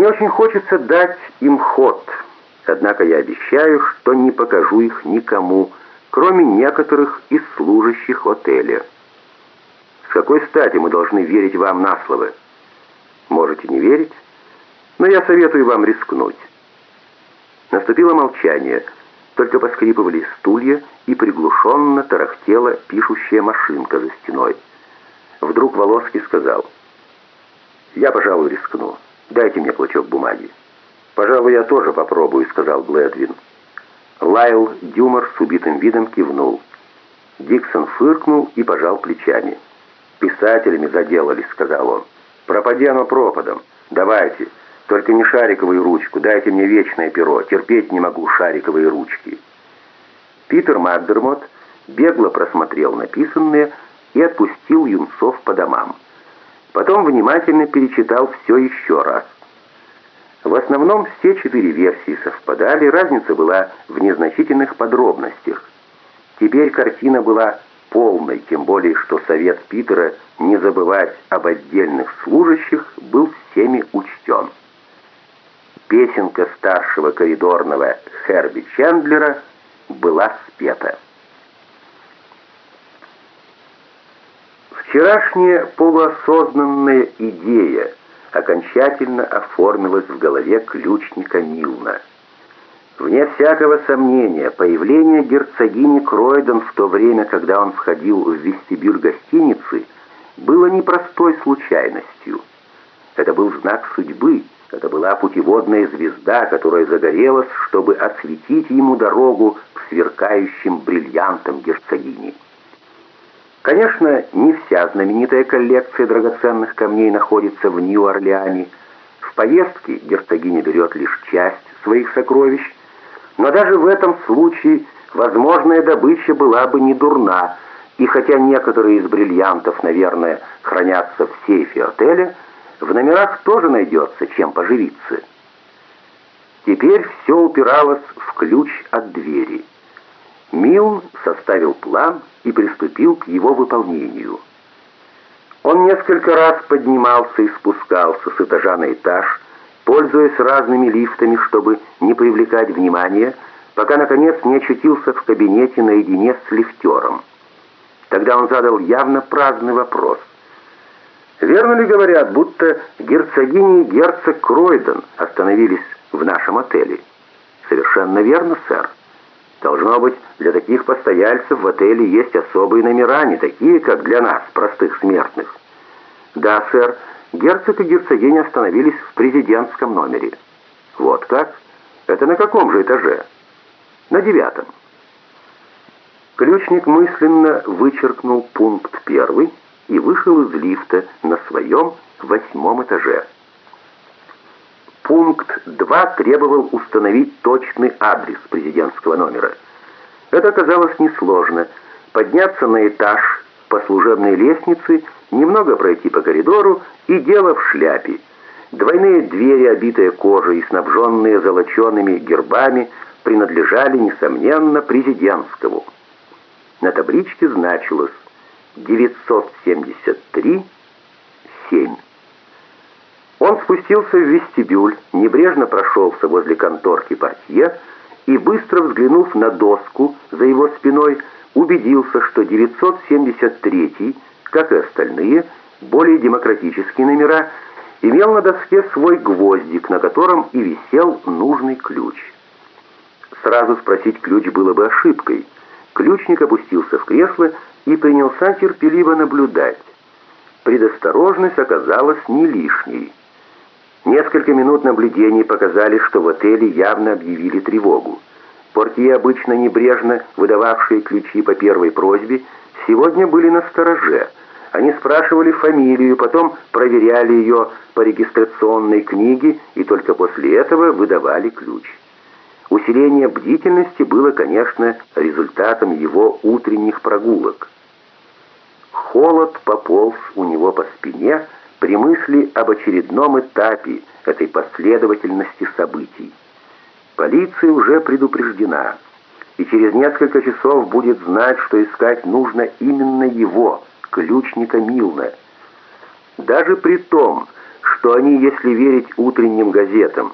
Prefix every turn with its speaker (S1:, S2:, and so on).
S1: Мне очень хочется дать им ход, однако я обещаю, что не покажу их никому, кроме некоторых из служащих отеля. С какой стати мы должны верить вам на слово? Можете не верить, но я советую вам рискнуть. Наступило молчание, только поскрипывали стулья и приглушенно тарахтела пишущая машинка за стеной. Вдруг Волоский сказал, «Я, пожалуй, рискну. Дайте мне клочок бумаги». «Пожалуй, я тоже попробую», — сказал Блэдвин. Лайл Дюмор с убитым видом кивнул. Диксон фыркнул и пожал плечами. «Писателями заделались», — сказал он. «Пропади оно пропадом. Давайте, только не шариковую ручку, дайте мне вечное перо. Терпеть не могу шариковые ручки». Питер Макдермот бегло просмотрел написанное и отпустил юнцов по домам. Потом внимательно перечитал все еще раз. В основном все четыре версии совпадали, разница была в незначительных подробностях. Теперь картина была полной, тем более, что совет Питера не забывать об отдельных служащих был всеми учтен. Песенка старшего коридорного Херби Чендлера была спета. Вчерашняя полуосознанная идея окончательно оформилась в голове ключника Милна. Вне всякого сомнения, появление герцогини Кройден в то время, когда он входил в вестибюль гостиницы, было непростой случайностью. Это был знак судьбы, это была путеводная звезда, которая загорелась, чтобы осветить ему дорогу к сверкающим бриллиантам герцогини. Конечно, не вся знаменитая коллекция драгоценных камней находится в Нью-Орлеане. В поездке герцогиня берет лишь часть своих сокровищ, но даже в этом случае возможная добыча была бы не дурна, и хотя некоторые из бриллиантов, наверное, хранятся в сейфе отеля, в номерах тоже найдется чем поживиться. Теперь все упиралось в ключ от двери. Милн составил план и приступил к его выполнению. Он несколько раз поднимался и спускался с этажа на этаж, пользуясь разными лифтами, чтобы не привлекать внимания, пока, наконец, не очутился в кабинете наедине с лифтером. Тогда он задал явно праздный вопрос. «Верно ли говорят, будто герцогини и герцог Кройден остановились в нашем отеле?» «Совершенно верно, сэр». Должно быть, для таких постояльцев в отеле есть особые номера, не такие, как для нас, простых смертных. Да, сэр, герцог и герцогиня остановились в президентском номере. Вот как? Это на каком же этаже? На девятом. Ключник мысленно вычеркнул пункт первый и вышел из лифта на своем восьмом этаже. Пункт 2 требовал установить точный адрес президентского номера. Это оказалось несложно. Подняться на этаж по служебной лестнице, немного пройти по коридору и дело в шляпе. Двойные двери, обитые кожей и снабженные золочеными гербами, принадлежали, несомненно, президентскому. На табличке значилось 973-7. Спустился в вестибюль, небрежно прошелся возле конторки портье и, быстро взглянув на доску за его спиной, убедился, что 973, как и остальные, более демократические номера, имел на доске свой гвоздик, на котором и висел нужный ключ. Сразу спросить ключ было бы ошибкой. Ключник опустился в кресло и принялся терпеливо наблюдать. Предосторожность оказалась не лишней. Несколько минут наблюдений показали, что в отеле явно объявили тревогу. Портье, обычно небрежно выдававшие ключи по первой просьбе, сегодня были на стороже. Они спрашивали фамилию, потом проверяли ее по регистрационной книге и только после этого выдавали ключ. Усиление бдительности было, конечно, результатом его утренних прогулок. Холод пополз у него по спине, при мысли об очередном этапе этой последовательности событий. Полиция уже предупреждена, и через несколько часов будет знать, что искать нужно именно его, ключника Милна. Даже при том, что они, если верить утренним газетам,